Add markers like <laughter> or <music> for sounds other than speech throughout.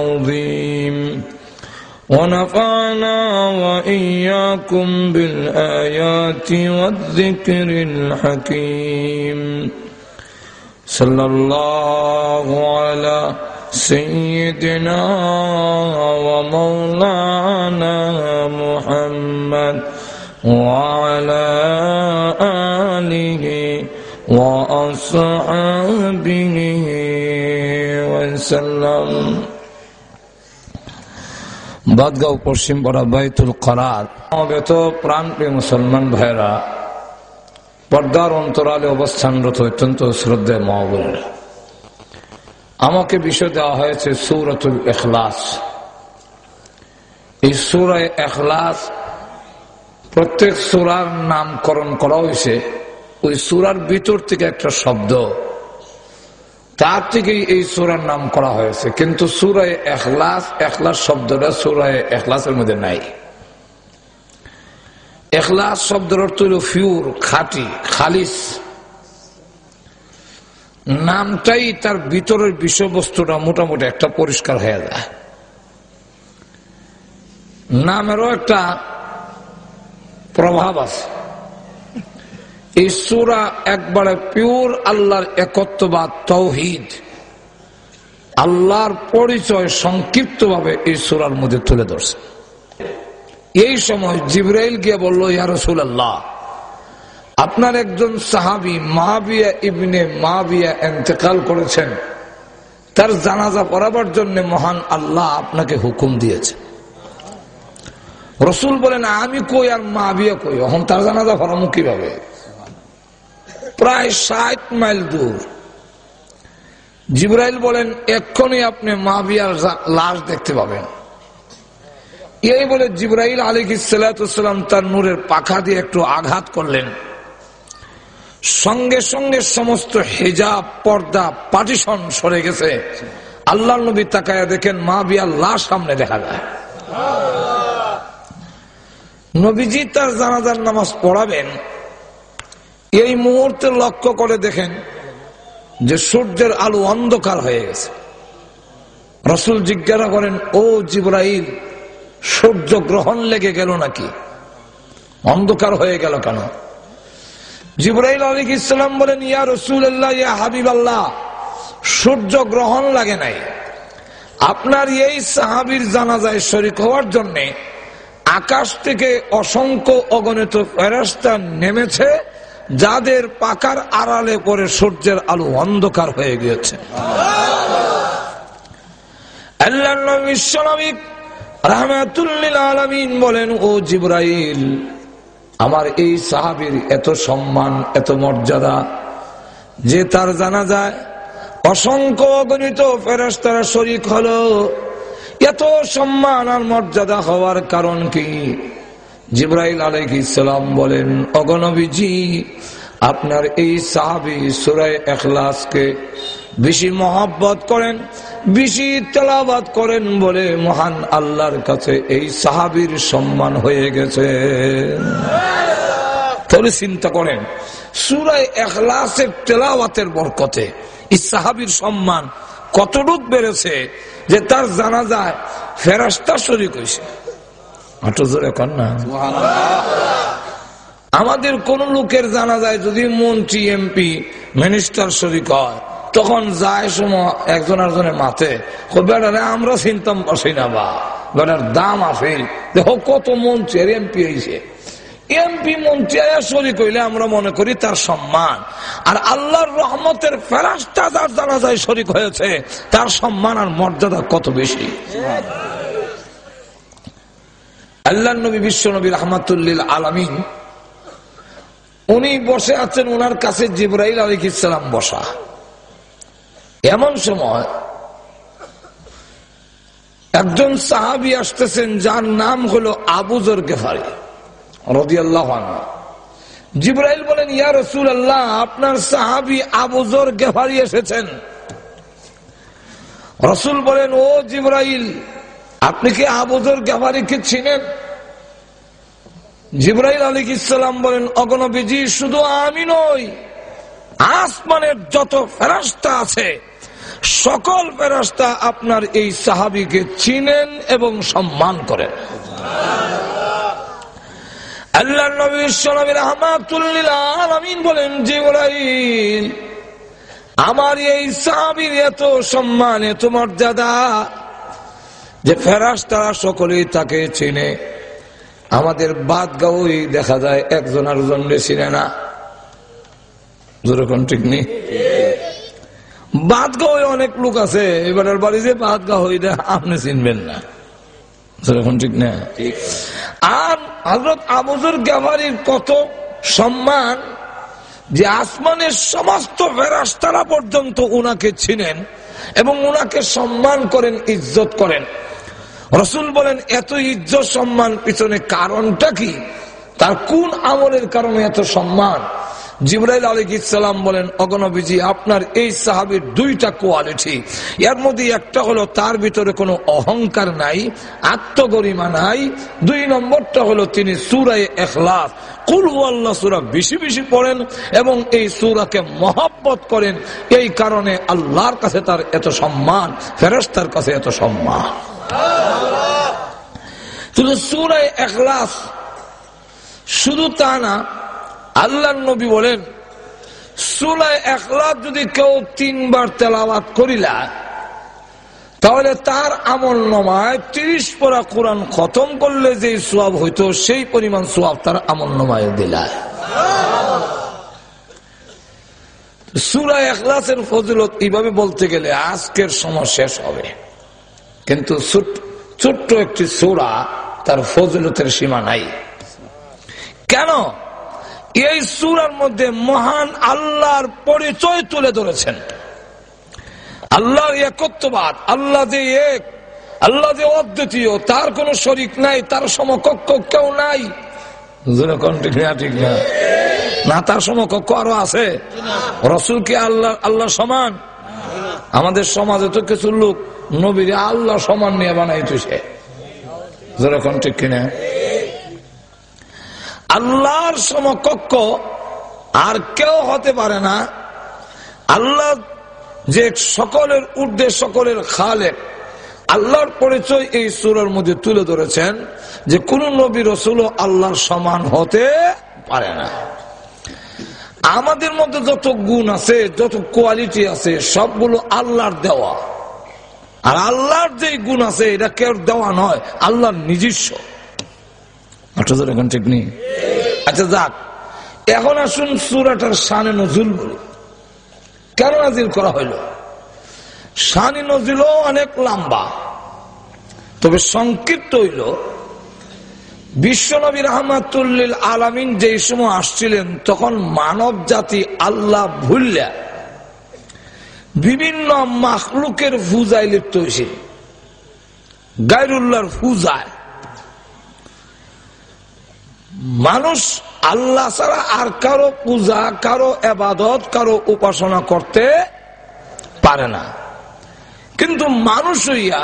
عظيم. ونفعنا وإياكم بالآيات والذكر الحكيم. صلى الله على سيدنا ومولانا محمد وعلى آله وأصحابه وسلم. বাদগাঁও পশ্চিম পাড়া বাইতুল করার। অবেত প্রাণপ্রিয় মুসলমান ভাইরা পর্দার অন্তরালে অবস্থানরত অত্যন্ত শ্রদ্ধা মহাবুরেরা, আমাকে বিষয় দেওয়া হয়েছে সৌরতুল এখলাস এই সুরায় এখলাস প্রত্যেক সুরার নামকরণ করা হয়েছে। ওই সুরার ভিতর থেকে একটা শব্দ তার থেকেই এই সুরার নাম করা হয়েছে। কিন্তু সুরায় এখলাস এখলাস শব্দটা সুরায় এখলাসের মধ্যে নাই। এখলাস শব্দের অর্থ হল ফিউর, খাটি, খালিস। নামটাই তার ভিতরের বিষয়বস্তুটা মোটামুটি একটা পরিষ্কার হয়ে যায়। নামেরও একটা প্রভাব আছে। এই সুরা একবারে পিওর আল্লাহর একত্ববাদ, তৌহিদ। আল্লাহর পরিচয় সংক্ষিপ্ত ভাবে এই সুরার মধ্যে তুলে ধরছে। এই সময় জিব্রাইল গিয়ে বলল ইয়ারসুল আল্লাহ আপনার একজন সাহাবি মাহাবিয়া ইবনে মাহাবিয়া এন্তেকাল করেছেন। তার জানাজা পড়াবার জন্য মহান আল্লাহ আপনাকে হুকুম দিয়েছে। রসুল বলেন, আমি কই আর মাহাবিয়া কই? এখন তার জানাজা পড়ামু কীভাবে? প্রায় ষাট মাইল দূর। জিব্রাইল বলেন, এক্ষুনি আপনি মাবিয়ার লাশ দেখতে পাবেন। এই বলে জিব্রাইল আলী সালাম তার নূরের পাখা দিয়ে একটু আঘাত করলেন। সঙ্গে সঙ্গে সমস্ত হেজাব, পর্দা, পার্টিশন সরে গেছে। আল্লাহ নবী তাকায় দেখেন মা বিয়ার লাশ সামনে দেখা যায়। নবীজি তার জানাজার নামাজ পড়াবেন এই মুহূর্তে লক্ষ্য করে দেখেন যে সূর্যের আলো অন্ধকার হয়ে গেছে। রসুল জিজ্ঞাসা করেন, ও জিব্রাইল, সূর্য গ্রহণ লেগে গেল নাকি? অন্ধকার হয়ে গেল কেন? জিব্রাইল আলী ইসলাম বলেন, ইয়া রসুল আল্লাহ ইয়া হাবিব আল্লাহ সূর্য গ্রহণ লাগে নাই। আপনার এই সাহাবির জানাজায় শরিক হওয়ার জন্যে আকাশ থেকে অসংখ্য অগণিত ফেরাস্তা নেমেছে যাদের পাকার আড়ালে পরে সূর্যের আলো অন্ধকার হয়ে গিয়েছে। বলেন, ও জিব্রাইল, আমার এই সাহাবির এত সম্মান, এত মর্যাদা যে তার জানা যায় অসংখ্য অগণিত ফেরস্তারা শরিক হলো। এত সম্মান আর মর্যাদা হওয়ার কারণ কি? জিব্রাইল আলাইহ ইসলাম বলেন অগণবীজি আপনার এই সাহাবি সুরাই এখলাসকে বেশি মহাব্বত করেন, বেশি তেলাবাদ করেন বলে মহান আল্লাহর কাছে এই সাহাবির সম্মান হয়ে গেছে। তাহলে চিন্তা করেন সুরাই এখলাসের তেলাওয়াতের বরকতে এই সাহাবির সম্মান কতটুক বেড়েছে যে তার জানা যায় ফেরাস্তা শরিক হয়েছে। আমাদের কোন লোকের জানা যায় যদি মন্ত্রী, এমপি, মিনিস্টার শরিক হয়, তখন যায় সময় একজন একজনের মাথে আমরা চিন্তাম পারছি না বা। বেড়ার দাম আফেল দেখো কত মন্ত্রী এমপি হয়েছে এমপি, মন্ত্রী শরিক হইলে আমরা মনে করি তার সম্মান। আর আল্লাহর রহমতের ফেরাস্তা যার জানা যায় শরিক হয়েছে, তার সম্মান আর মর্যাদা কত বেশি? আল্লাহ নবী, বিশ্ব নবী রহমাতুল্লিল আলমিন, উনি বসে আছেন ওনার কাছে জিব্রাইল আলী ইসলাম বসা। এমন সময় একজন সাহাবি আসতেছেন, যার নাম হলো আবুজর গেফারি রদিয়াল্লাহ জিব্রাইল বলেন, ইয়া রসুল আল্লাহ আপনার সাহাবি আবুজর গেফারি এসেছেন। রসুল বলেন, ও জিব্রাইল আপনি কি আবুজর গেফারিকে চিনেন? জিব্রাইল আলী ইসলাম বলেন অগণবিজি শুধু আমি নই, আসমানের যত ফেরাস্তা আছে, সকল ফেরাস্তা আপনার এই সাহাবিকে চিনেন এবং সম্মান করেন। আল্লাহ নবী আলমিন বলেন, জিবরাইল, আমার এই সাহাবির এত সম্মান, এত মর্যাদা যে ফেরাস তারা সকলেই তাকে চিনে। আমাদের বাদ গাওই দেখা যায় একজন আরেকজন চিনে না। যেরকম ঠিক নেই? বাদ গাওয়ে অনেক লোক আছে এবারের বাড়ি যে বাদ গা হইলে আপনি চিনবেন না। যেরকম ঠিক না আর হজরত আবুজুর গ্যাভারির কত সম্মান যে আসমানের সমস্ত ফেরাস্তারা পর্যন্ত উনাকে চিনেন। এবং ওনাকে সম্মান করেন, ইজ্জত করেন। রসুল বলেন, এত ইজ্জত সম্মান, পিছনে কারণটা কি? তার কোন আমলের কারণে এত সম্মান? জিবরাইল আলিক ইসালাম বলেন অগনবীজি আপনার এই সাহাবির দুইটা কোয়ালিটি। এর মধ্যে একটা হলো তার ভিতরে কোনো অহংকার নাই, আত্মগরিমা নাই। দুই নম্বরটা হলো তিনি সুরায় এখলাস বেশি বেশি পড়েন এবং এই সুরাকে মহাব্বত করেন। এই কারণে আল্লাহর কাছে তার এত সম্মান ফেরস্তার কাছে এত সম্মান। শুধু সুরায় এখলাস শুধু তা না আল্লাহ নবী বলেন সুলায় এখলাস যদি কেউ তিনবার তেলাওয়াত করিলা, তাহলে তার আমল নমায় তিরিশ পরা কোরআন খতম করলে যে সোয়াব হইতো, সেই পরিমাণ সোয়াব তার আমল নমায় দিলায় সুরা এখলাসের ফজিলত এইভাবে বলতে গেলে আজকের সময় শেষ হবে। কিন্তু ছোট্ট একটি সুরা তার ফজিলতের সীমা নাই। কেন? এই সুরার মধ্যে মহান আল্লাহর পরিচয় তুলে ধরেছেন। আল্লাহর একত্ববাদ, আল্লাহ যে এক, আল্লাহ যে অদ্বিতীয়, তার কোন শরিক নাই, তার সমকক্ষ কেউ নাই। না তার সমকক্ষ আরও আছে। রসুল কি আল্লাহ আল্লাহ সমান? আমাদের সমাজে তো কিছু লোক নবীরে আল্লাহ সমান নিয়ে বানাইতেছে। যেরকম ঠিক কিনা আল্লাহর সমকক্ষ আর কেউ হতে পারে না। আল্লাহ যে সকলের ঊর্ধ্বে সকলের খালেক, আল্লাহর পরিচয় এই সুরের মধ্যে তুলে ধরেছেন যে কোন নবী রসুল আল্লাহর সমান হতে পারে না। আমাদের মধ্যে যত গুণ আছে, যত কোয়ালিটি আছে, সবগুলো আল্লাহর দেওয়া। আর আল্লাহর যে গুণ আছে, এটা কেউ দেওয়া নয়, আল্লাহর নিজস্ব। এখন ঠিক নেই। আচ্ছা যাক। এখন আসুন সুরাটার সানে নজুল বলি। কেন নাজিল করা হইল? সানি নজুলও অনেক লম্বা। তবে সংক্ষিপ্ত হইল। বিশ্বনবী রহমাতুল্লিল আলামিন যে সময় আসছিলেন, তখন মানব জাতি আল্লাহ ভুললা বিভিন্ন মাখলুকের ফুজায় লিপ্ত হয়েছে গাইরুল্লাহর ফুজায় মানুষ আল্লাহ ছাড়া আর কারও পূজা, কারও এবাদত, কারও উপাসনা করতে পারে না। কিন্তু মানুষ হইয়া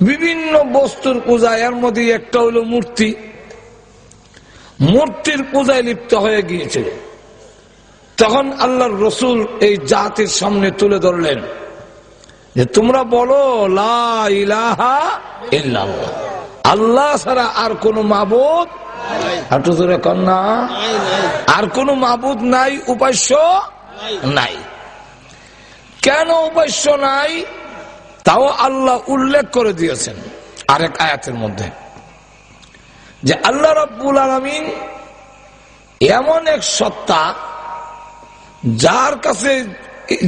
বিভিন্ন বস্তুর পূজা এর মধ্যে একটা হইল মূর্তি। মূর্তির পূজায় লিপ্ত হয়ে গিয়েছিল তখন আল্লাহর রসুল এই জাতির সামনে তুলে ধরলেন যে, তোমরা বলো লাহা আল্লাহ ছাড়া আর কোন মাবুদ হাঁটু ধরে কন্যা আর কোন মাবুদ নাই উপাস্য নাই। কেন উপাস্য নাই? তাও আল্লাহ উল্লেখ করে দিয়েছেন আরেক আয়াতের মধ্যে। যে আল্লাহ রব্বুল আলমিন এমন এক সত্তা যার কাছে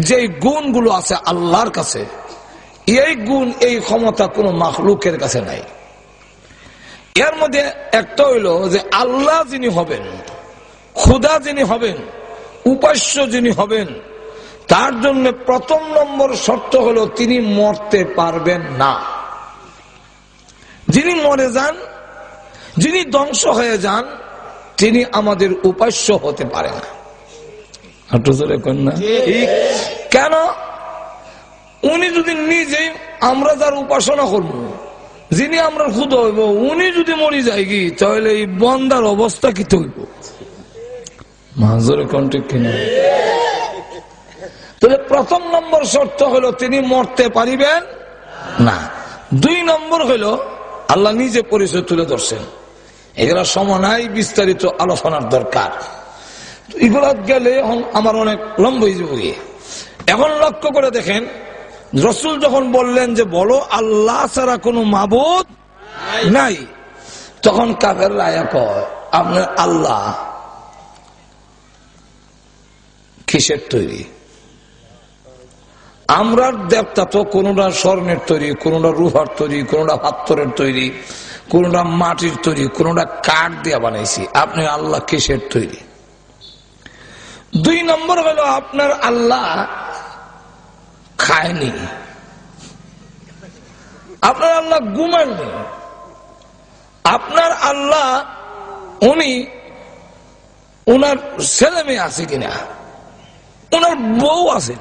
যে গুণগুলো আছে আল্লাহর কাছে এই গুণ এই ক্ষমতা কোন মাখলুকের কাছে নাই। এর মধ্যে একটা হইল যে আল্লাহ যিনি হবেন ক্ষুদা যিনি হবেন উপাস্য যিনি হবেন তার জন্য প্রথম নম্বর শর্ত হলো তিনি মরতে পারবেন না। যিনি মরে যান যিনি ধ্বংস হয়ে যান তিনি আমাদের উপাস্য হতে পারে না। কেন? উনি যদি নিজেই আমরা যার উপাসনা করব যিনি আমরা খুদ হইব, উনি যদি মরি যায় কি, তাহলে এই বন্দার অবস্থা কি তৈব? মাজরে কন্টেক কিনা? তাহলে প্রথম নম্বর শর্ত হলো, তিনি মরতে পারিবেন না। দুই নম্বর হলো, আল্লাহ নিজে পরিচয় তুলে ধরছেন। এগুলা সমনায় বিস্তারিত আলোচনার দরকার। এগুলা গেলে এখন আমার অনেক লম্ব এখন লক্ষ্য করে দেখেন রসুল যখন বললেন যে, বলো, আল্লাহ ছাড়া কোনো মাবুদ নাই। তখন কাফের রায়া আপনার আল্লাহ কিসের তৈরি? আমরা দেবতা তো কোনটা স্বর্ণের তৈরি, কোনটা রুহার তৈরি, কোনটা পাত্তরের তৈরি, কোনটা মাটির তৈরি, কোনটা কাঠ দিয়ে বানাইছি। আপনি আল্লাহ কিসের তৈরি? দুই নম্বর হলো, আপনার আল্লাহ খায়নি। আপনার আল্লাহ ঘুমাননি আপনার আল্লাহ, উনি ওনার ছেলে মেয়ে আছে কিনা? ওনার বউ আছে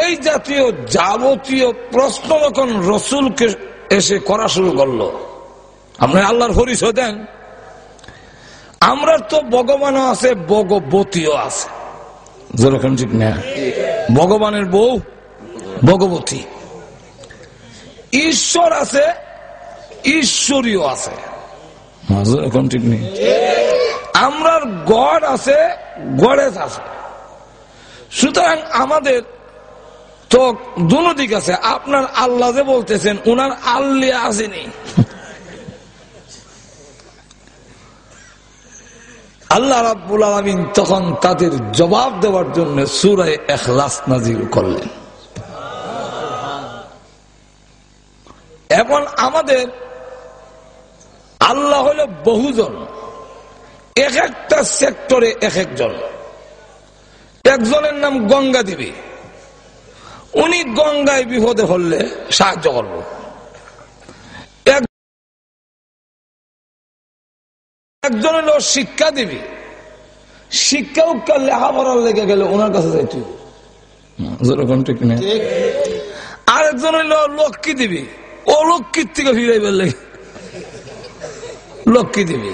এই জাতীয় যাবতীয় প্রশ্ন যখন রসুলকে এসে করা শুরু করল, আপনি আল্লাহর হরিষয় দেন। আমরা তো ভগবানও আছে, ভগবতীও আছে। যেরকম ঠিক না ভগবানের বউ, ভগবতী। ঈশ্বর আছে, ঈশ্বরীয় আছে। যেরকম ঠিক নেই আমরা গড় আছে, গড়েজ আছে। সুতরাং আমাদের তো দুনো দিক আছে। আপনার আল্লাহ যে বলতেছেন, উনার আল্লিয়া আসেনি। আল্লাহ রাব্বুল আলমিন তখন তাদের জবাব দেওয়ার জন্য সুরায় এখলাস নাজির করলেন। এখন আমাদের আল্লাহ হলো বহুজন। এক একটা সেক্টরে এক একজন। একজনের নাম গঙ্গা দেবী উনি গঙ্গায় বিপদে হলে সাহায্য করব। একজন হলো শিক্ষা দিবি। শিক্ষা উক্ষা লেখাপড়ার লেগে গেলে ওনার কাছে যাইতে যেরকম ঠিক আরেকজন হইল লক্ষ্মী দিবি। ও লক্ষ্মীর থেকে ফিরাইবার লেগে। লক্ষ্মী দিবি।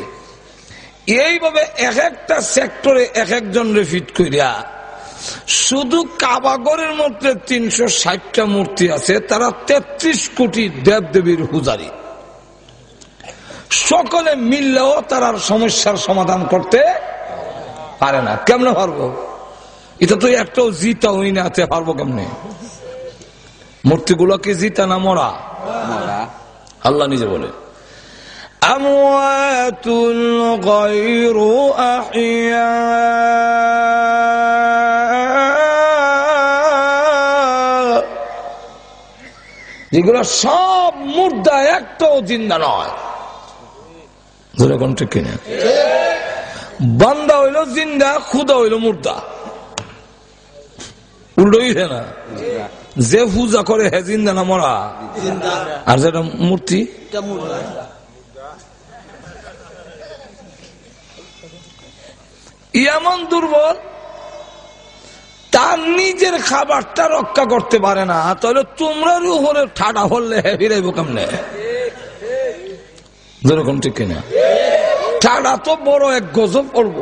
এইভাবে এক একটা সেক্টরে এক একজন ফিট করিয়া শুধু কাবাগরের মধ্যে তিনশো ষাটটা মূর্তি আছে তারা তেত্রিশ কোটি দেব দেবীর পূজারী। সকলে মিললেও তার সমস্যার সমাধান করতে পারে না। কেমনে পারব? এটা তো একটাও জিতা হই না পারব কেমনে? মূর্তিগুলোকে জিতা না মরা? আল্লাহ নিজে বলে আমওয়াতুল গায়রু আহিয়া। যেগুলো সব মুর্দা একটাও জিন্দা নয়। যেরকম ঠিক কিনা? বান্দা হইল জিন্দা, খুদা হইল মুর্দা। না। যে করে হে জিন্দা না মরা। আর যেটা মূর্তি? এমন দুর্বল, তার নিজের খাবারটা রক্ষা করতে পারে না। তাহলে তোমরা উপরে ঠাডা হলে ফিরাইব কেমনে? যেরকম ঠিক কিনা? ঠাডা তো বড় এক গজব করব।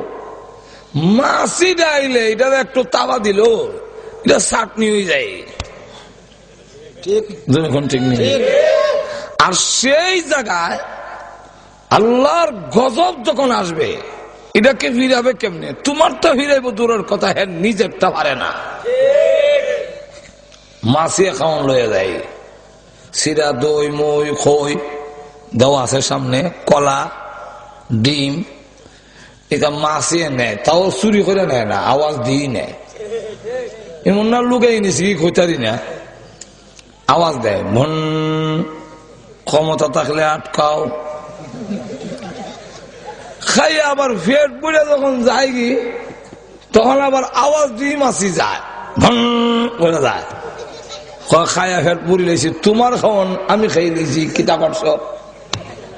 মাসি ডাইলে এটা একটু তাবা দিল এটা চাটনি হয়ে যায়। যেরকম ঠিক নেই আর সেই জায়গায় আল্লাহর গজব যখন আসবে এটাকে ফিরাবে কেমনে? তোমার তো ফিরাইব দূরের কথা হ্যাঁ নিজেরটা পারে না। মাসিয়া খাওয়ান লয়ে যায়। সিরা দই মই খই দেওয়া আছে সামনে, কলা, ডিম, এটা মাসিয়ে নেয়, তাও চুরি করে নেয় না, আওয়াজ দিয়ে নেয়। এমন না লুকাই নিছি কি খোঁচারি না, আওয়াজ দেয়, মন ক্ষমতা থাকলে আটকাও। খাই আবার ফেট পড়ে যখন যায় কি, তখন আবার আওয়াজ দিয়ে মাসি যায় ভন করে যায়। খায়া ফেট পুরি তোমার খাওয়ান আমি খাই লেছি কিতা করছ?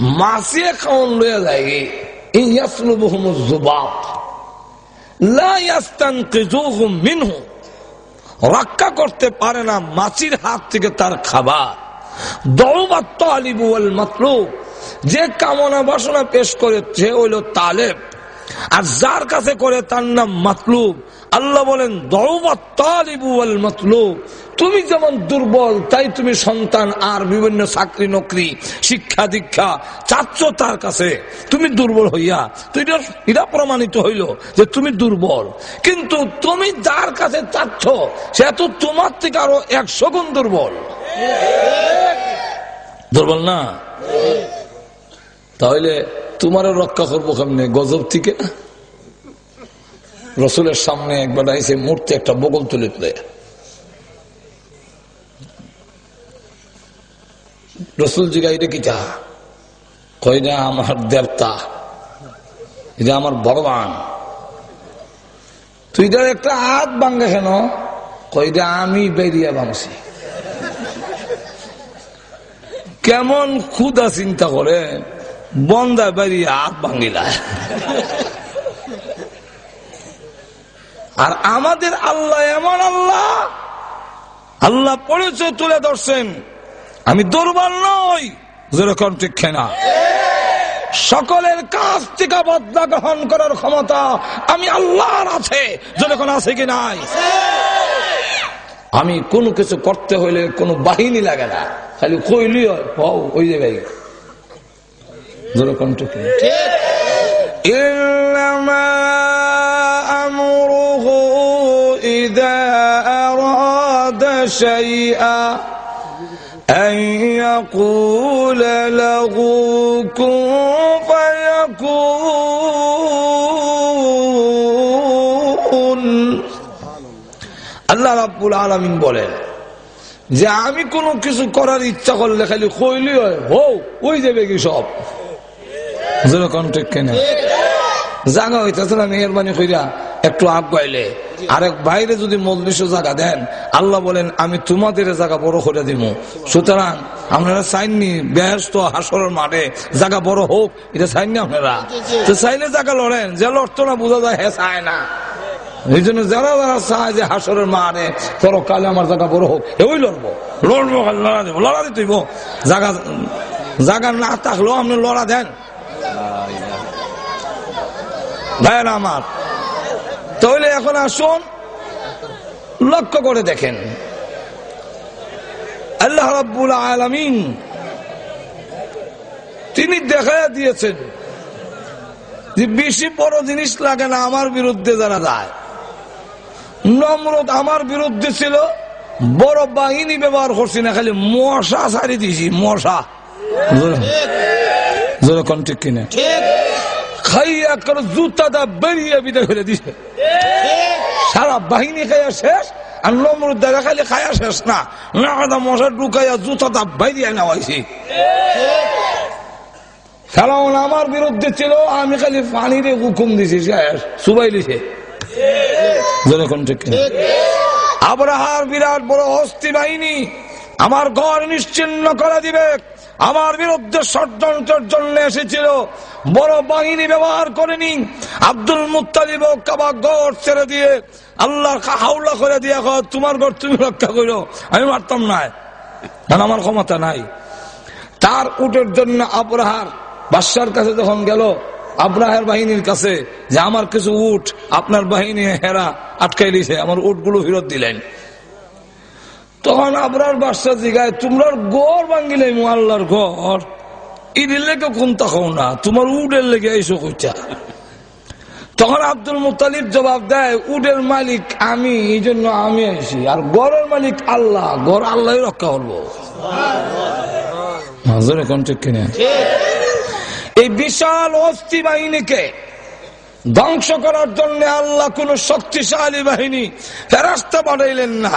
মাসিয়ে খাওন লইয়া যায় ইয়াসলুবহুম যুবাব লা ইয়াস্তানকিজুহুম মিনহু। রক্ষা করতে পারে না মাছির হাত থেকে তার খাবার। দৌবাত তালিবু ওয়াল মাতলুব। যে কামনা বাসনা পেশ করে, সে হইল তালেব। আর যার কাছে করে তার নাম মাতলুব। আল্লাহ বলেন তুমি যেমন দুর্বল, তাই তুমি সন্তান আর বিভিন্ন চাকরি নকরি, শিক্ষা দীক্ষা চাচ্ছ তার কাছে। তুমি দুর্বল হইয়া, তো এটা প্রমাণিত হইল যে তুমি দুর্বল। কিন্তু তুমি যার কাছে চাচ্ছ, সে তো তোমার থেকে আরও একশো গুণ দুর্বল। দুর্বল না? তাহলে তোমারও রক্ষা করব কেমনে? গজব থেকে না? রসুলের সামনে একবার এসে মূর্তি একটা বগল তুলে তুলে। রসুল জিগা এটা কি চা কইরা আমার দেবতা। এটা আমার ভগবান তুই তার একটা হাত ভাঙ্গে কেন? কইরা আমি বেরিয়ে ভাঙছি কেমন ক্ষুদা চিন্তা করে বন্দা বেরিয়ে হাত ভাঙ্গিলায় আর আমাদের আল্লাহ এমন আল্লাহ। আল্লাহ পরিচয় তুলে ধরছেন। আমি দুর্বল নই যেরকম ঠিক না সকলের কাছ থেকে বদলা গ্রহণ করার ক্ষমতা আমি আল্লাহর আছে যেরকম আছে কি নাই। আমি কোন কিছু করতে হইলে কোনো বাহিনী লাগে না। খালি কইলি ওই জায়গায় যেরকম ঠিক شيئا أن يقول له كن فيكون আল্লাহ রাব্বুল আলমিন বলেন যে আমি কোন কিছু করার ইচ্ছা করলে খালি কইলি হয় হো ওই যাবে কি সব যেরকম ঠিক কেনা জাগা হইতেছে না মেহরবানি কইরা একটু আগাইলে আরেক বাইরে যদি মজলিশ জায়গা দেন, আল্লাহ বলেন, আমি তোমাদের জায়গা বড় করে দিব সুতরাং আপনারা চাইননি ব্যস্ত হাসরের মাঠে জায়গা বড় হোক, এটা চাইননি আপনারা। তো চাইলে জায়গা লড়েন, যে লড়তো না বোঝা যায় হ্যাঁ চায় না। এই জন্য যারা যারা চায় যে হাসরের মারে কালে আমার জায়গা বড় হোক ওই লড়বো। লড়বো লড়া দেবো, লড়া দিতে জায়গা জায়গা না থাকলেও আপনি লড়া দেন। ভাইয়েরা আমার তাহলে এখন আসুন, লক্ষ্য করে দেখেন। আল্লাহ রাব্বুল আলমিন তিনি দেখা দিয়েছেন যে বেশি বড় জিনিস লাগে না আমার বিরুদ্ধে যারা যায়। নম্রত আমার বিরুদ্ধে ছিল, বড় বাহিনী ব্যবহার করছি না, খালি মশা সারি দিয়েছি, মশা। ঠিক কিনা। খাইয়া করে জুতাটা বেরিয়ে বিদায় করে দিছে। সারা বাহিনী খাইয়া শেষ, আর নমরুদ দেখা খালি খাইয়া শেষ না। নাকাদা মশা ঢুকাইয়া জুতাটা বাইরিয়া নেওয়াইছি ফেলাউন আমার বিরুদ্ধে ছিল, আমি খালি পানিরে হুকুম দিছি সুবাই দিছে আবরাহার বিরাট বড় হস্তি বাহিনী, আমার ঘর নিশ্চিন্ন করে দিবে। আমার বিরুদ্ধে ষড়যন্ত্রের জন্য এসেছিল। বড় বাহিনী ব্যবহার করেনি। আব্দুল মুতালিব কাবা গড় ছেড়ে দিয়ে আল্লাহ হাওলা করে দিয়ে তোমার ঘর তুমি রক্ষা করো। আমি মারতাম না। কারণ আমার ক্ষমতা নাই। তার উটের জন্য আবরাহার বাদশার কাছে যখন গেল, আব্রাহের বাহিনীর কাছে যে আমার কিছু উঠ আপনার বাহিনী হেরা আটকাই দিছে আমার উটগুলো ফেরত দিলেন। তখন আপনার বাসা জিগায়, তোমরার গড় ভাঙ্গিলে আল্লাহর ঘর। ঈদের লেগে কোন তখন না? তোমার উডের লেগে এইসব কইটা। তখন আব্দুল মুতালিব জবাব দেয়, উডের মালিক আমি এই জন্য আমি আইসি আর গড়ের মালিক আল্লাহ গড় আল্লাহ রক্ষা করব। এই বিশাল অস্থি বাহিনীকে ধ্বংস করার জন্য আল্লাহ কোন শক্তিশালী বাহিনী ফেরাস্তা বানাইলেন না।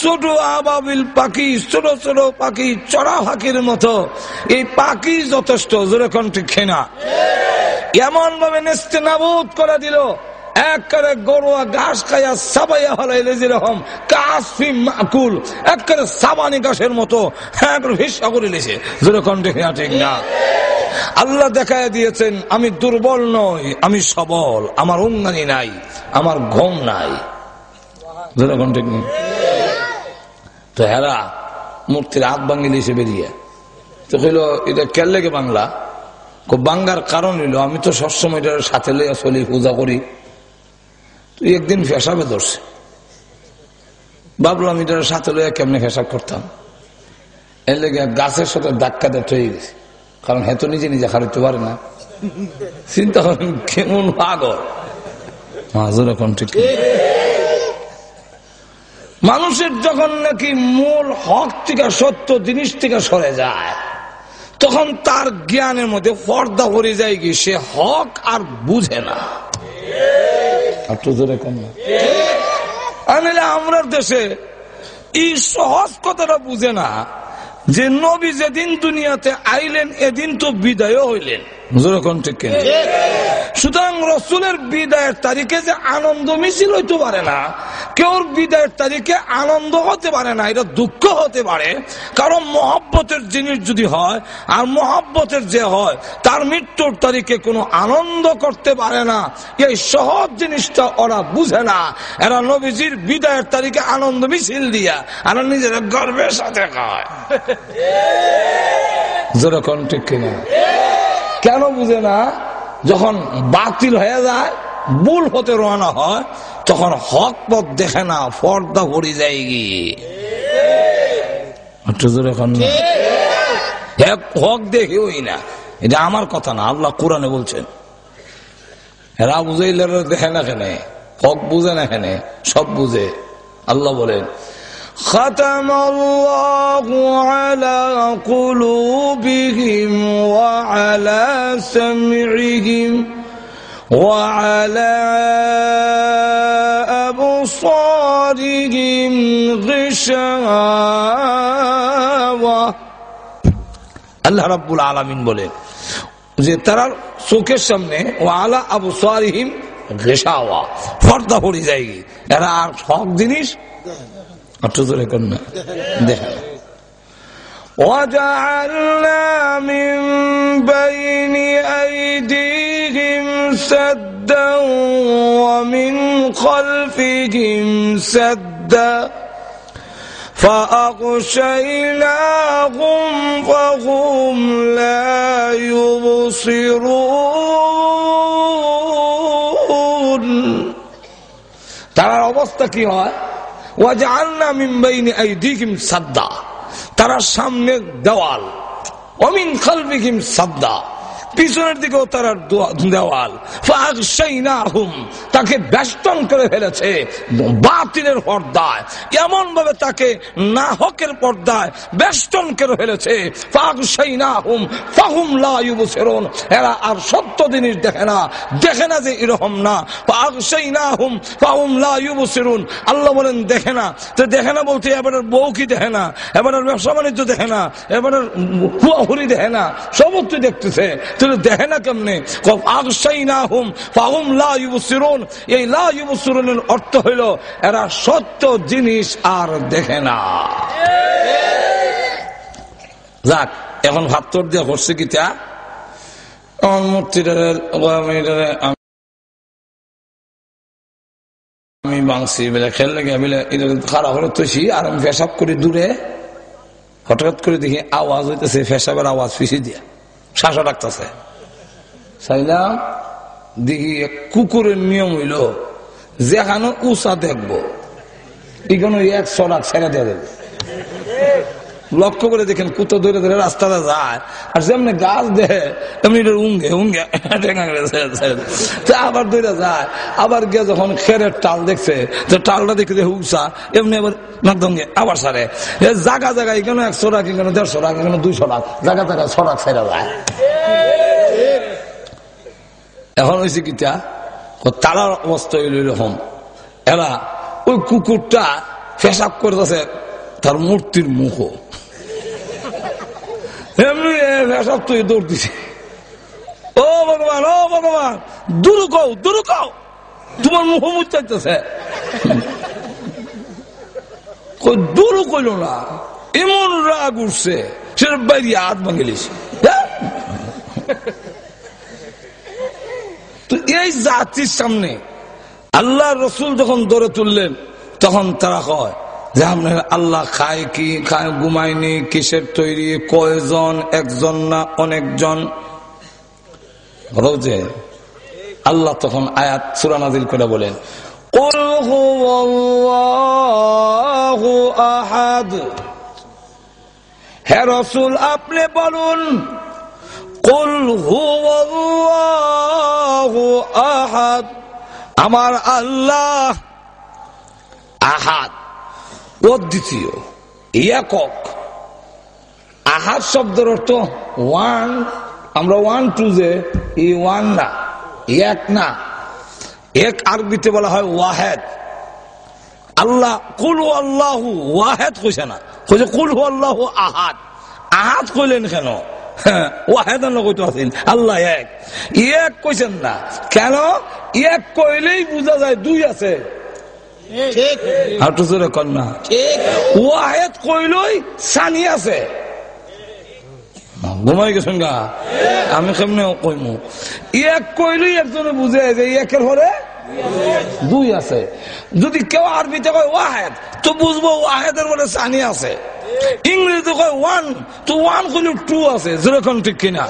ছোট আবাবিল পাখি ছোট ছোট পাখি চড়া পাখির মতো। এই পাখি যথেষ্ট জোরে কণ্ঠে খেনা এমন ভাবে নেস্তে নাবুদ করে দিল। গরুয়া ঘাস সাবাইয়া সাবানি গাছের মতো ঠিক না। আল্লাহ দেখায় দিয়েছেন, আমি দুর্বল নই, আমি সবল, আমার উঙ্গানি নাই, আমার ঘুম নাই। তো হেরা মূর্তির হাত ভাঙিলে এসে বেরিয়ে, তো কইল, এটা কেন লেগে বাংলা? বাঙ্গার কারণ হইল, আমি তো সবসময় সাথে লইয়া চলি, পূজা করি। তুই একদিন ফেসাবে ধরছে। ভাবলাম এটার সাথে লইয়া কেমনে ফেসাব করতাম। এর লেগে গাছের সাথে ধাক্কা দিয়ে হয়ে গেছে। কারণ হেতো নিজে নিজে খারিতে পারে না। চিন্তা করেন, কেমন পাগল। মাজুর এখন ঠিক মানুষের যখন নাকি মূল হক থেকে, সত্য জিনিস থেকে সরে যায়, তখন তার জ্ঞানের মধ্যে পর্দা ভরে যায় কি, সে হক আর বুঝে না। আমরা দেশে এই সহজ কথাটা বুঝে না যে নবী যেদিন দুনিয়াতে আইলেন, এদিন তো বিদায় হইলেন। সুতরাং রসুলের বিদায়ের তারিখে যে আনন্দ মিছিল হইতে পারে না কেউ বিদায়ের তারিখে আনন্দ হতে পারে না এটা দুঃখ হতে পারে। কারণ মহব্বতের জিনিস যদি হয় আর মহব্বতের যে হয় তার মৃত্যুর তারিখে কোনো আনন্দ করতে পারে না। এই সহজ জিনিসটা ওরা বুঝে না। এরা নবীজির বিদায়ের তারিখে আনন্দ মিছিল দিয়া আর নিজেরা গর্বের সাথে খায়। যেরকম ঠিক কিনা? কেন বুঝে না? যখন বাতিল হয়ে যায়, ভুল হতে রওনা হয়, তখন হক পথ দেখে না ফর্দা ভরি যায় কি হক দেখেওই না। এটা আমার কথা না, আল্লাহ কোরআনে বলছেন। এরা বুঝাইলে দেখে না কেন। হক বুঝে না কেন, সব বুঝে। আল্লাহ বলেন ختم الله على قلوبهم وعلى سمعهم وعلى أبصارهم غشاوة আল্লাহ রাব্বুল আলামিন বলে যে তারা চোখের সামনে ও আলা আবু সারিহিম ঘেসাওয়া ফর্দা পড়ে যায় এরা আর সব জিনিস একটু জোরে কর না দেখা وجعلنا من بين أيديهم سدا ومن خلفهم سدا فأغشيناهم فهم لا يبصرون তার অবস্থা কি হয় তারা সামনে দেওয়াল। অমিন খালবিহিম সাদ্দা। পিছনের দিকেও তারা দেওয়াল। তাকে ব্যস্তন করে ফেলেছে বাতিলের পর্দায়। এমন ভাবে তাকে না হকের পর্দায় ব্যস্তন করে ফেলেছে। এরা আর সত্য জিনিস দেখে না দেখে না যে এরকম না। আল্লাহ বলেন, দেখে না। তো দেখে না বলতে এবার বউ কি দেখে না এবার ব্যবসা বাণিজ্য দেখে না এবার দেখে না সমস্ত দেখতেছে। দেখে না কেমনে? এই অর্থ হইল, এরা সত্য জিনিস আর দেখে না। যাক, এখন ভাত্তর দিয়ে কি আমি খারাপ হলে তো দূরে। হঠাৎ করে দেখি আওয়াজ হইতেছে পেশাবের আওয়াজ পিছিয়ে দিয়া। শ্বাসা ডাকতেছে। চাইলাম দেখি কুকুরের নিয়ম হইল, যেখানে উষা দেখব, এখানে এক সড়াক ছেড়ে দিয়ে দেবে লক্ষ্য করে দেখেন কুতো ধরে ধরে রাস্তাটা যায়। আর যেমনি গাছ দেয় এমনি উঙ্গে উঙ্গে আবার ধরে যায়। আবার গিয়ে যখন খেরের টাল দেখছে যে টালটা দেখে দেখে উষা এমনি আবার নাকদঙ্গে আবার সারে। জায়গা জায়গায় কেন একশো রাখ এখানে দেড়শো রাখ এখানে দুইশো রাখ জায়গা জায়গায় ছড়াক ছেড়ে যায় এখন হয়েছে কিটা তারার অবস্থা হইল এরকম। এরা ওই কুকুরটা পেশাব করতেছে তার মূর্তির মুখ এমনি পেশাব তুই দৌড় দিছে। ও ভগবান ও ভগবান, দূর কও দূর কও। তোমার মুখ মুখ চাইতেছে দূরও কইল না, এমন রাগ উঠছে সেটা বাইরে হাত ভাঙিলিস তো এই জাতির সামনে আল্লাহ রসুল যখন দৌড়ে তুললেন, তখন তারা কয় যে আপনার আল্লাহ খায় কি, খায়, ঘুমায়নি, কিসের তৈরি, কয়জন, একজন না অনেকজন? যে আল্লাহ তখন আয়াত সুরানাদিল করে বলেন আহাদ। হে রসুল, আপনি বলুন, কুল আহাদ। আমার আল্লাহ আহাদ। অদ্বিতীয় একক। আহাদ শব্দের অর্থ ওয়ান আমরা ওয়ান টু যে, এই ওয়ান না, এক না। এক আরবিতে বলা হয় ওয়াহেদ। আল্লাহ, কুল আল্লাহ ওয়াহেদ কইছে না। কইছে কুল আল্লাহ আহাদ। আহাদ কইলেন কেন? ওয়াহেদ কইতে আছেন। আল্লাহ এক। এক কইছেন না। কেন? এক কইলেই বোঝা যায় দুই আছে। হাঁটু জোরে কন্যা ওয়াহেদ কইলই সানি আছে। ঘুমাই গেছেন গা। আমি কেমনে কইমু? এক কইলই একজনে বুঝে যে একের দুই আছে। যদি কেউ আরবিতে কয় ওয়াহেদ তো বুঝব ওয়াহেদের বলে সানি আছে। ইংরেজিতে কয়, ওয়ান তো ওয়ান কইলে টু আছে যেরকম ঠিক কিনা?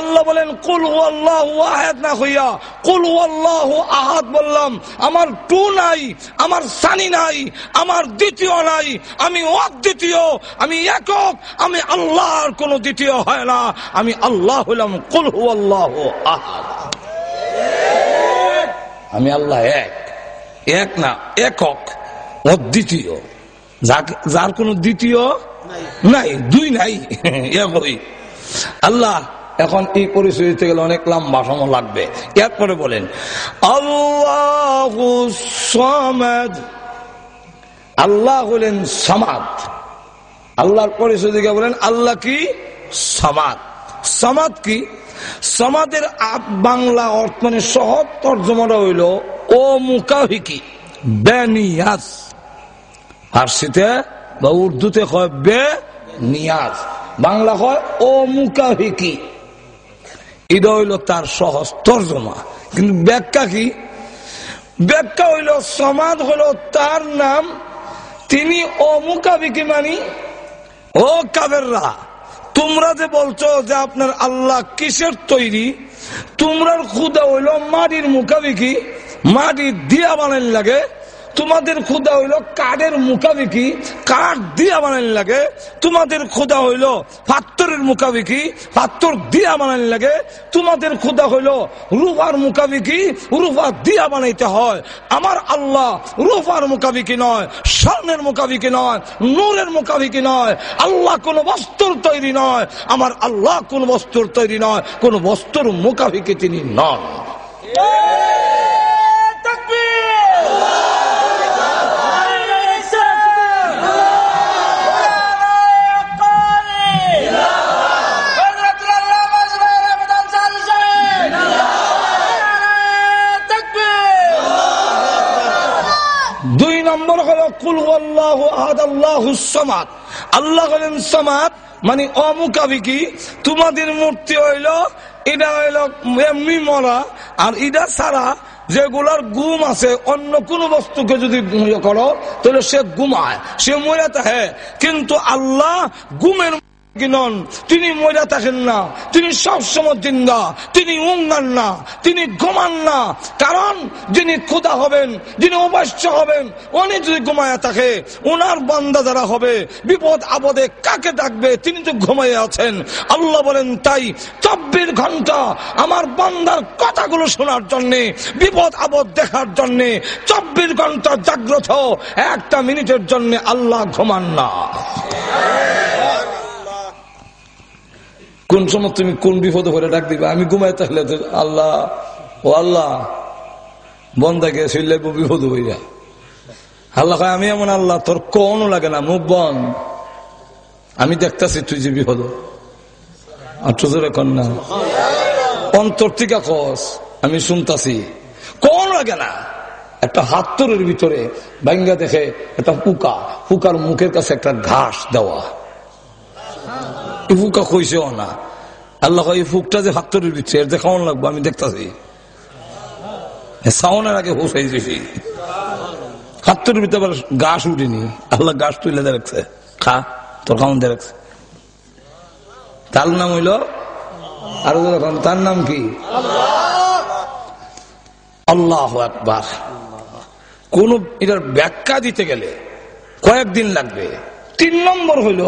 আল্লাহ বলেন, কুল আল্লাহ ওয়াহেদ না হইয়া, কুল আল্লাহ আহাদ বললাম, আমার টু নাই, আমার সানি নাই, আমার দ্বিতীয় নাই, আমি অদ্বিতীয়, আমি একক, আমি আল্লাহর কোন দ্বিতীয় হয় না, আমি আল্লাহ হইলাম কুল আল্লাহ আহাদ। আমি আল্লাহ এক এক না, একক, অদ্বিতীয়। যার কোন দ্বিতীয় নাই, দুই নাই <laughs> আল্লাহ এখন এই পরিচয় দিতে গেলে অনেক লম্বা সময় লাগবে। এরপরে বলেন, আল্লাহ আল্লাহ হলেন সমাদ। আল্লাহর পরিচয় দিকে বলেন, আল্লাহ কি? সমাদ। সমাদ কি? সমাদের বাংলা অর্থ মানে সহজ তর্জমাটা হইল, ও মুকাভিকি বেনিয়াজ। ফার্সিতে বা উর্দুতে কয় বে নিয়াজ, বাংলা কয় ও মুকাভিকি এটা হইল তার সহজ তর্জমা। কিন্তু ব্যাখ্যা কি? ব্যাখ্যা হইল সমাজ হইল তার নাম, তিনি অমুকাবিকি মানি ও কাবেররা তোমরা যে বলছো যে আপনার আল্লাহ কিসের তৈরি, তোমরার খুদা হইল মাটির মুখাবিকি মাটির দিয়া বানাইল লাগে তোমাদের খুদা হইল কাঠের মুখাবিকি? কাঠ দিয়া বানাইল লাগে। তোমাদের খুদা হইল পাত্তরের মুখাবিকি। পাত্তর দিয়া বানাইল লাগে। তোমাদের খুদা হইল রুফার মুখাবিকি। রুফা দিয়া বানাইতে হয়। আমার আল্লাহ রুফার মুখাবিকি নয়, স্বর্ণের মুখাবিকি নয়, নূরের মুখাবিকি নয়। আল্লাহ কোন বস্তুর তৈরি নয়। আমার আল্লাহ কোন বস্তুর তৈরি নয়। কোন বস্তুর মুখাবিকি তিনি নন। দুই আল্লাহ সমাদ। মানে অমুকাবিকি। তোমাদের মূর্তি হইল, এটা হইল এমনি মরা, আর এটা ছাড়া যেগুলার গুম আছে, অন্য কোন বস্তুকে যদি করো, তাহলে সে গুমায় সে মরে থাকে। কিন্তু আল্লাহ গুমের নন। তিনি মজা থাকেন না, তিনি সবসময় তিনি না, তিনি ঘুমান না। কারণ যিনি হবেন যিনি হবেন, উনি যদি ঘুমায়া থাকে ওনার বান্দা যারা হবে, বিপদ আপদে কাকে ডাকবে, তিনি তো ঘুমাইয়া আছেন। আল্লাহ বলেন, তাই চব্বিশ ঘণ্টা আমার বান্দার কথাগুলো শোনার জন্য, বিপদ আপদ দেখার জন্য, চব্বিশ ঘণ্টা জাগ্রত, একটা মিনিটের জন্য আল্লাহ ঘুমান না। কোন সময় তুমি কোন বিপদে করে ডাক দিবে? আমি ঘুমাই তাহলে আল্লাহ, ও আল্লাহ গিয়ে শুনলে বিপদ হইয়া আল্লাহ আমি এমন আল্লাহ, তোর কোনো লাগে না, মুখ বন। আমি দেখতেছি তুই যে বিপদ। আর কন্যা অন্তর থেকে কস, আমি শুনতাছি। কোন লাগে না। একটা হাত্তরের ভিতরে ব্যাঙ্গা দেখে একটা পুকা পুকার মুখের কাছে একটা ঘাস দেওয়া। এই ফুকা কইছেও না আল্লাহ এই ফুকটা যে হাত্তরের ভিতরে, এর দেখাও লাগবো, আমি দেখতেছি। সাউনের আগে হোসাই দিছি হাত্তরের ভিতরে আবার গাছ উঠেনি। আল্লাহ গাছ তুলে দেখছে খা, তোর খাওয়ান দেখছে তার নাম হইল আর তার নাম কি? আল্লাহ একবার কোন এটার ব্যাখ্যা দিতে গেলে কয়েকদিন লাগবে। তিন নম্বর হইল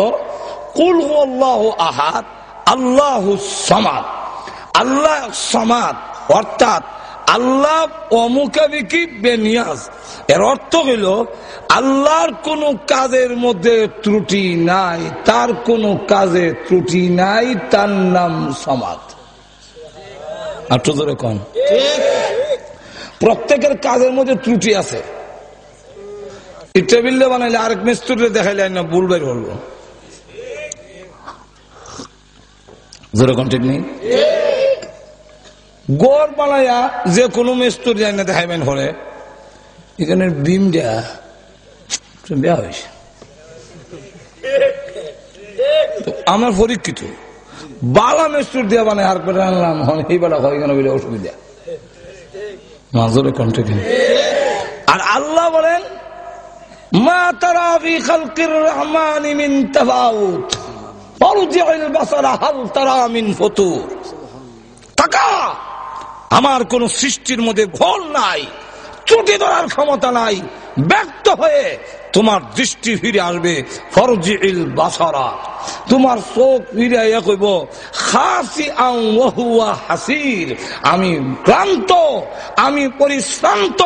কুল আল্লাহ আল্লাহ অর্থাৎ আল্লাহ বেনিয়াজ। এর অর্থ হইল, আল্লাহর কোন কাজের মধ্যে ত্রুটি নাই, তার কোন কাজে ত্রুটি নাই, তার নাম সমাদ। প্রত্যেকের কাজের মধ্যে ত্রুটি আছে। এই টেবিলে বানাইলে আরেক মিস্ত্রি দেখাইলে না ভুল বের জোরে কোন ঠিক নেই? গড় বানাইয়া যে কোনো মিস্ত্রি যায় না দেখাইবেন হলে এখানে বিম দেয়া দেওয়া হয়েছে। আমার পরীক্ষিত। বালা মিস্ত্রি দিয়া বানাই আর করে আনলাম এই বেলা হয় কেন বলে অসুবিধা। মাজরে কণ্ঠে আর আল্লাহ বলেন, মা তারা খালকির রহমান মিন তাফাউত। তাকা আমার কোন সৃষ্টির মধ্যে ভুল নাই, ত্রুটি ধরার ক্ষমতা নাই। ব্যক্ত হয়ে তোমার দৃষ্টি ফিরে আসবে ফরজি ইল বাসারা। তোমার চোখ ফিরে কইব, খাসি হাসির। আমি ক্লান্ত, আমি পরিশ্রান্ত,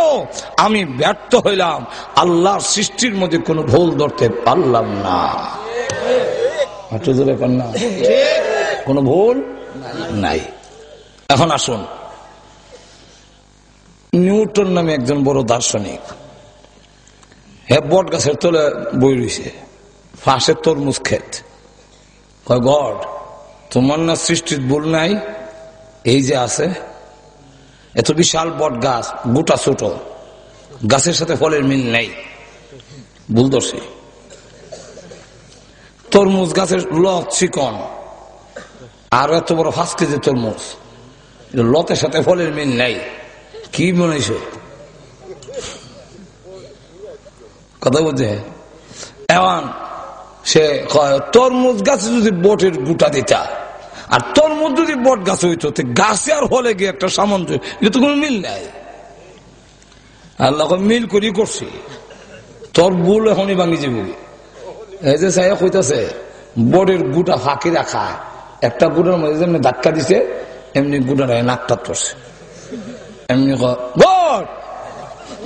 আমি ব্যর্থ হইলাম। আল্লাহর সৃষ্টির মধ্যে কোনো ভুল ধরতে পারলাম না। কন্যা। কোনো ভুল? নাই। এখন আসুন। নিউটন নামে একজন বড় দার্শনিক। হে বট গাছের তলে বই রয়েছে ফাঁসে তরমুজ ক্ষেত। গড, তোমার না সৃষ্টির ভুল নাই? এই যে আছে। এত বিশাল বট গাছ, গোটা ছোট। গাছের সাথে ফলের মিল নেই। ভুল দর্শী তরমুজ গাছের লত চিকন। আর এত বড় ফাঁস কেজি তরমুজ? লতের সাথে ফলের মিল নেই। কি মনেছ কথা বলছে এমন সে তরমুজ গাছে যদি বটের গুটা দিতা, আর তরমুজ যদি বট গাছ হইতো গাছে আর হলে গিয়ে একটা সামঞ্জস্য এটা তো কোনো মিল নাই। আল্লাহ মিল করি করছি। তোর এখনই ভাঙি যাবি। এই যে সাহেব কইতাছে বটের গুটা ফাঁকি রাখা একটা গুটার মধ্যে যেমনি ধাক্কা দিছে, এমনি গুটার নাকটা তোরছে এমনি বট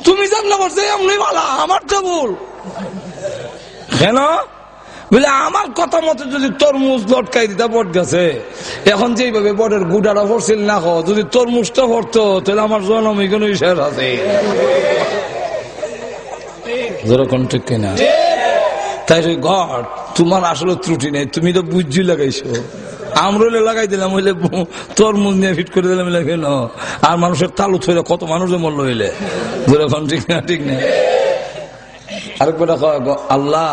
তুমি জানলে করছে এমনি ভালা আমার তো ভুল। কেন? বলে, আমার কথা মতো যদি তরমুজ লটকাই দিতা বট গেছে, এখন যেভাবে বটের গুডাটা পড়ছিল না যদি তরমুজটা পড়তো তাহলে আমার জন্ম এখানে শেষ আছে। যেরকম ঠিক কিনা তাই গড, তোমার আসলে ত্রুটি নেই, তুমি তো বুঝি লাগাইছো। আমরলে লাগাই দিলাম, হইলে তরমুজ নিয়ে ফিট করে দিলাম কেন? আর মানুষের তালু থইলে কত মানুষ মরল হইলে। যেরকম ঠিক না ঠিক না। আল্লাহ,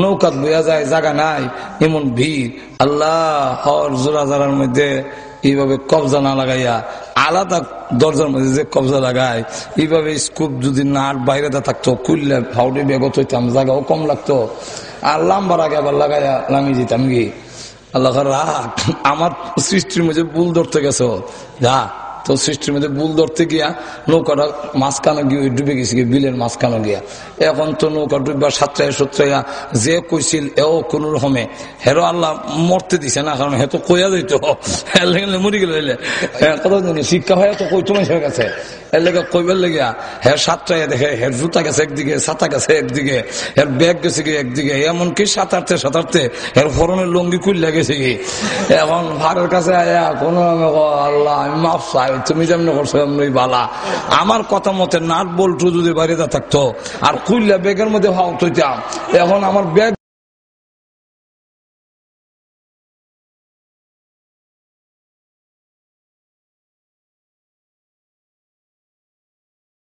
নৌকাত বইয়া যায় জায়গা নাই, এমন ভিড় আল্লাহ হর জোড়া জারার মধ্যে এইভাবে কবজা না লাগাইয়া আলাদা দরজার মধ্যে যে কবজা লাগায়, এইভাবে স্কুপ যদি না বাইরে থাকতো কুললে ফাউডে বেগত হইতাম, জায়গাও কম লাগতো। আর লাম্বার আগে আবার লাগাইয়া লাঙি যেতাম গিয়ে আল্লাহ রাখ, আমার সৃষ্টির মধ্যে ভুল ধরতে গেছো। যা তো সৃষ্টির মধ্যে বুল ধরতে গিয়া নৌকাটা মাঝখানে গিয়ে ডুবে গেছে বিলের মাঝখানে গিয়া। এখন তো নৌকা ডুববার সাতটায় সত্রাইয়া যে কইছিল এও কোন রকমে। হেরো আল্লাহ মরতে দিছে না, কারণ হে তো কইয়া দিত মরি গেলে কথা জানি শিক্ষা হয়ে তো কই তুমি গেছে। এর লেগে কইবার লেগিয়া হের সাতটায় দেখে হের জুতা গেছে একদিকে, ছাতা গেছে একদিকে হের ব্যাগ গেছে গিয়ে একদিকে, এমনকি সাঁতারতে সাঁতারতে হের লঙ্গি খুললে গেছে কি এখন ভারের কাছে আয়া কোন আল্লাহ, আমি মাফ চাই তুমি যেমন বালা। আমার কথা মতে নাট বল্টু যদি বাড়িতে থাকতো, আর খুললে ব্যাগের মধ্যে হওয়া এখন আমার ব্যাগ